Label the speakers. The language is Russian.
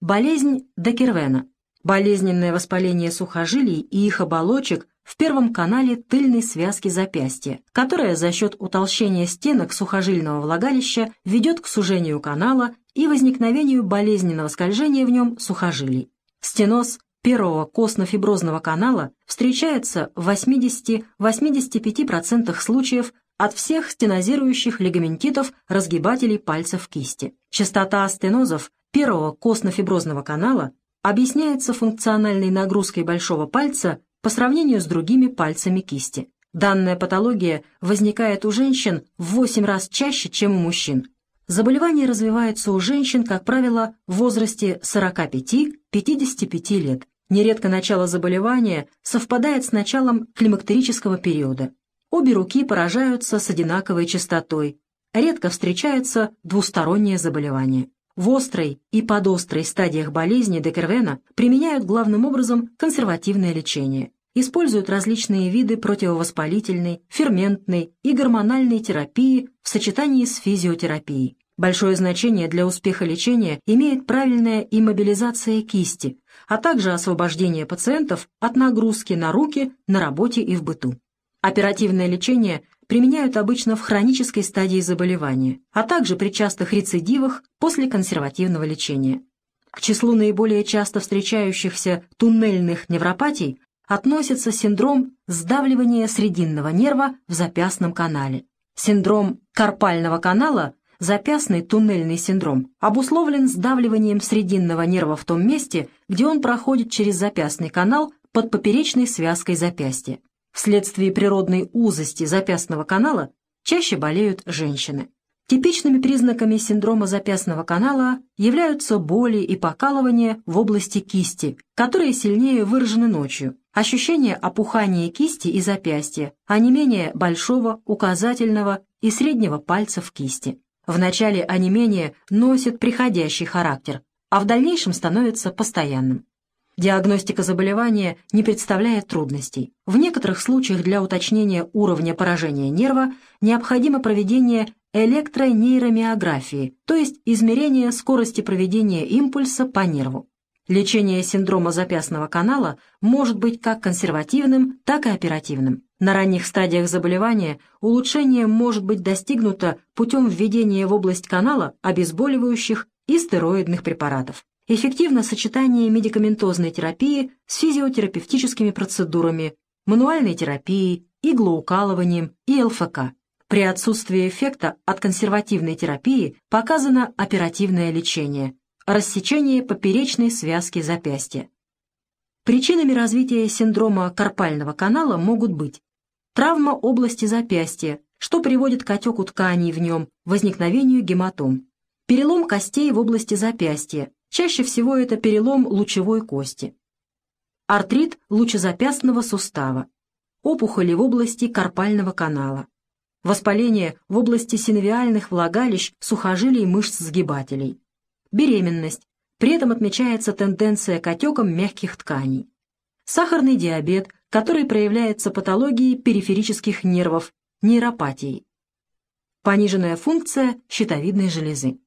Speaker 1: болезнь Декервена, болезненное воспаление сухожилий и их оболочек в первом канале тыльной связки запястья, которая за счет утолщения стенок сухожильного влагалища ведет к сужению канала и возникновению болезненного скольжения в нем сухожилий. Стеноз первого костно-фиброзного канала встречается в 80-85% случаев от всех стенозирующих лигаментитов разгибателей пальцев кисти. Частота стенозов первого костно-фиброзного канала объясняется функциональной нагрузкой большого пальца по сравнению с другими пальцами кисти. Данная патология возникает у женщин в 8 раз чаще, чем у мужчин. Заболевание развивается у женщин, как правило, в возрасте 45-55 лет. Нередко начало заболевания совпадает с началом климактерического периода. Обе руки поражаются с одинаковой частотой. Редко встречается двустороннее заболевание. В острой и подострой стадиях болезни Декервена применяют главным образом консервативное лечение. Используют различные виды противовоспалительной, ферментной и гормональной терапии в сочетании с физиотерапией. Большое значение для успеха лечения имеет правильная иммобилизация кисти, а также освобождение пациентов от нагрузки на руки на работе и в быту. Оперативное лечение применяют обычно в хронической стадии заболевания, а также при частых рецидивах после консервативного лечения. К числу наиболее часто встречающихся туннельных невропатий относится синдром сдавливания срединного нерва в запястном канале. Синдром карпального канала, запястный туннельный синдром, обусловлен сдавливанием срединного нерва в том месте, где он проходит через запястный канал под поперечной связкой запястья. Вследствие природной узости запястного канала чаще болеют женщины. Типичными признаками синдрома запястного канала являются боли и покалывания в области кисти, которые сильнее выражены ночью, ощущение опухания кисти и запястья, а не менее большого, указательного и среднего пальцев кисти. В начале онемение носит приходящий характер, а в дальнейшем становится постоянным. Диагностика заболевания не представляет трудностей. В некоторых случаях для уточнения уровня поражения нерва необходимо проведение электронейромиографии, то есть измерение скорости проведения импульса по нерву. Лечение синдрома запястного канала может быть как консервативным, так и оперативным. На ранних стадиях заболевания улучшение может быть достигнуто путем введения в область канала обезболивающих и стероидных препаратов. Эффективно сочетание медикаментозной терапии с физиотерапевтическими процедурами, мануальной терапией, иглоукалыванием и ЛФК. При отсутствии эффекта от консервативной терапии показано оперативное лечение, рассечение поперечной связки запястья. Причинами развития синдрома карпального канала могут быть травма области запястья, что приводит к отеку тканей в нем, возникновению гематом, перелом костей в области запястья, Чаще всего это перелом лучевой кости. Артрит лучезапястного сустава. Опухоли в области карпального канала. Воспаление в области синовиальных влагалищ, сухожилий мышц сгибателей. Беременность. При этом отмечается тенденция к отекам мягких тканей. Сахарный диабет, который проявляется патологией периферических нервов, нейропатией. Пониженная функция щитовидной железы.